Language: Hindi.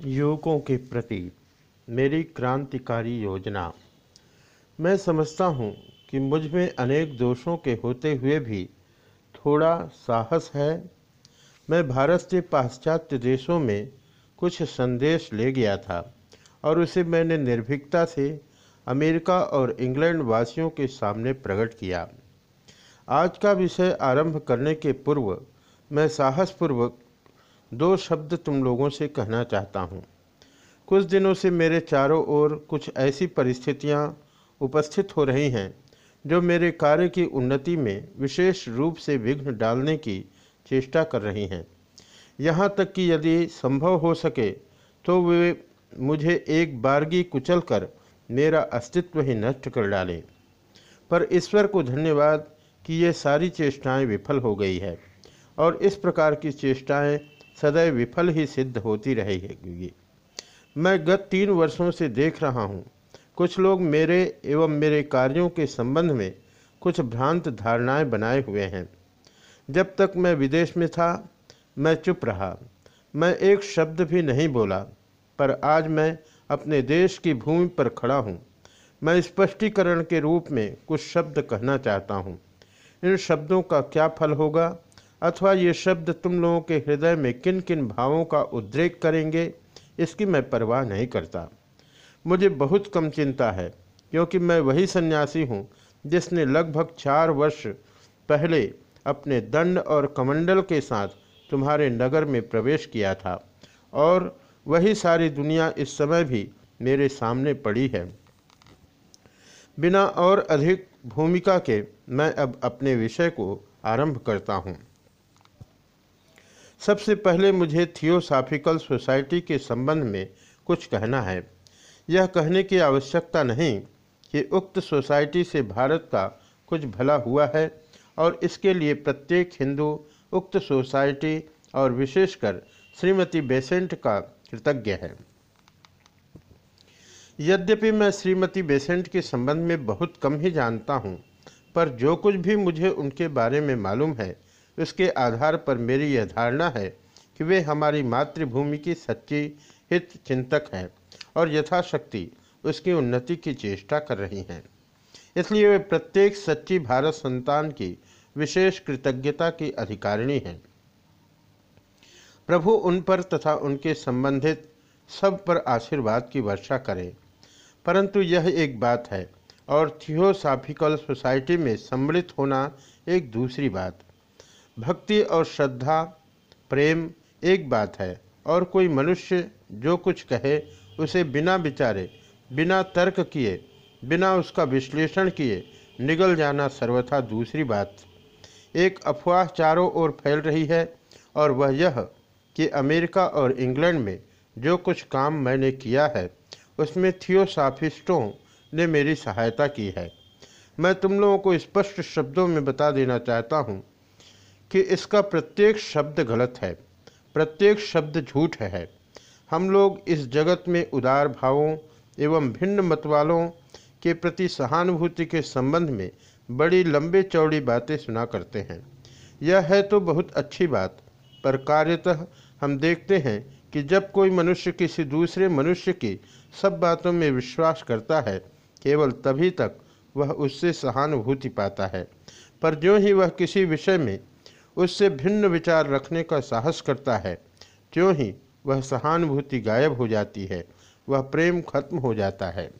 युवकों के प्रति मेरी क्रांतिकारी योजना। मैं समझता हूँ कि मुझमें अनेक दोषों के होते हुए भी थोड़ा साहस है। मैं भारत से पाश्चात्य देशों में कुछ संदेश ले गया था और उसे मैंने निर्भीकता से अमेरिका और इंग्लैंड वासियों के सामने प्रकट किया। आज का विषय आरंभ करने के पूर्व मैं साहसपूर्वक दो शब्द तुम लोगों से कहना चाहता हूँ। कुछ दिनों से मेरे चारों ओर कुछ ऐसी परिस्थितियाँ उपस्थित हो रही हैं, जो मेरे कार्य की उन्नति में विशेष रूप से विघ्न डालने की चेष्टा कर रही हैं। यहाँ तक कि यदि संभव हो सके तो वे मुझे एक बारगी कुचल कर मेरा अस्तित्व ही नष्ट कर डालें। पर ईश्वर को धन्यवाद कि ये सारी चेष्टाएँ विफल हो गई है, और इस प्रकार की चेष्टाएँ सदैव विफल ही सिद्ध होती रहेगी। मैं गत तीन वर्षों से देख रहा हूँ। कुछ लोग मेरे एवं मेरे कार्यों के संबंध में कुछ भ्रांत धारणाएँ बनाए हुए हैं। जब तक मैं विदेश में था, मैं चुप रहा। मैं एक शब्द भी नहीं बोला, पर आज मैं अपने देश की भूमि पर खड़ा हूँ। मैं स्पष्टीकरण के रूप में कुछ शब्द कहना चाहता हूँ। इन शब्दों का क्या फल होगा? अथवा ये शब्द तुम लोगों के हृदय में किन किन भावों का उद्रेक करेंगे, इसकी मैं परवाह नहीं करता। मुझे बहुत कम चिंता है, क्योंकि मैं वही सन्यासी हूँ, जिसने लगभग चार वर्ष पहले अपने दंड और कमंडल के साथ तुम्हारे नगर में प्रवेश किया था, और वही सारी दुनिया इस समय भी मेरे सामने पड़ी है। बिना और अधिक भूमिका के मैं अब अपने विषय को आरंभ करता हूँ। सबसे पहले मुझे थियोसाफिकल सोसाइटी के संबंध में कुछ कहना है। यह कहने की आवश्यकता नहीं कि उक्त सोसाइटी से भारत का कुछ भला हुआ है और इसके लिए प्रत्येक हिंदू, उक्त सोसाइटी और विशेषकर श्रीमती बेसेंट का कृतज्ञ है। यद्यपि मैं श्रीमती बेसेंट के संबंध में बहुत कम ही जानता हूँ, पर जो कुछ भी मुझे उनके बारे में मालूम है उसके आधार पर मेरी यह धारणा है कि वे हमारी मातृभूमि की सच्ची हित चिंतक हैं और यथाशक्ति उसकी उन्नति की चेष्टा कर रही हैं। इसलिए वे प्रत्येक सच्ची भारत संतान की विशेष कृतज्ञता की अधिकारिणी हैं। प्रभु उन पर तथा उनके संबंधित सब पर आशीर्वाद की वर्षा करें। परंतु यह एक बात है और थियोसाफिकल सोसाइटी में सम्मिलित होना एक दूसरी बात। भक्ति और श्रद्धा, प्रेम एक बात है और कोई मनुष्य जो कुछ कहे, उसे बिना विचारे, बिना तर्क किए, बिना उसका विश्लेषण किए निगल जाना सर्वथा दूसरी बात। एक अफवाह चारों ओर फैल रही है और वह यह कि अमेरिका और इंग्लैंड में जो कुछ काम मैंने किया है, उसमें थियोसाफिस्टों ने मेरी सहायता की है। मैं तुम लोगों को स्पष्ट शब्दों में बता देना चाहता हूँ कि इसका प्रत्येक शब्द गलत है, प्रत्येक शब्द झूठ है हम लोग इस जगत में उदार भावों एवं भिन्न मत वालों के प्रति सहानुभूति के संबंध में बड़ी लंबे चौड़ी बातें सुना करते हैं। यह है तो बहुत अच्छी बात, पर कार्यतः हम देखते हैं कि जब कोई मनुष्य किसी दूसरे मनुष्य की सब बातों में विश्वास करता है, केवल तभी तक वह उससे सहानुभूति पाता है। पर जो ही वह किसी विषय में उससे भिन्न विचार रखने का साहस करता है। क्यों ही वह सहानुभूति गायब हो जाती है, वह प्रेम खत्म हो जाता है।